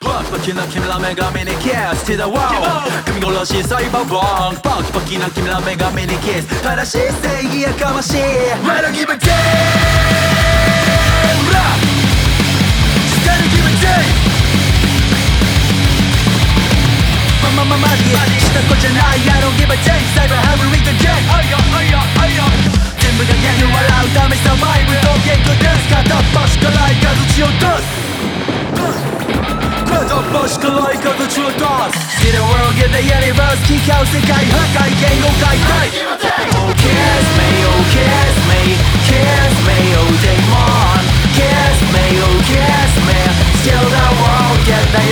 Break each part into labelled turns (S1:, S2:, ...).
S1: 벅벅이나킴라 mega 미니 키스 to the world. 금고로시 사이버봉 벅벅이나킴라 메가 미니 키스 다시 세기야 까마시 I don't give a damn. Rap Just gotta give a damn. 마마마마디 시간 거잖아 I don't give a damn. Cyber hammering the jack 아야 아야 아야 젠부가 양을 와라 다음에 survive Don't get good dance 가다 박수 걸라 가도 지옥 dust. See the world get the universe 聞かう世界破壊言語解体 Oh kiss me oh kiss me kiss me oh demon kiss me oh kiss me Still the world get the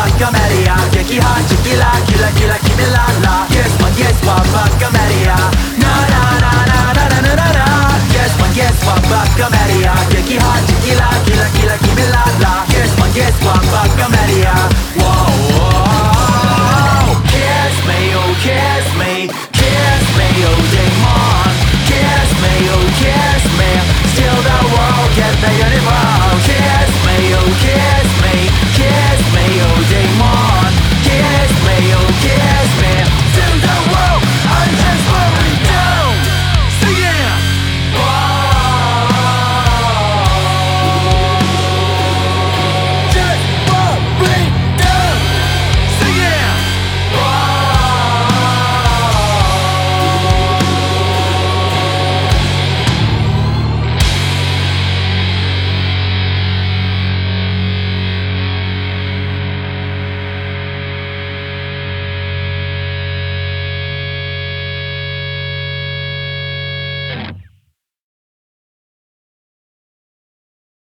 S1: banca media Che chi ha, la, chi la, chi la, la Yes one, yes one, banca media Na na na na na na na na na Yes one, yes one, banca media Che chi ha, la, chi la, chi la, la Yes one, yes one, banca media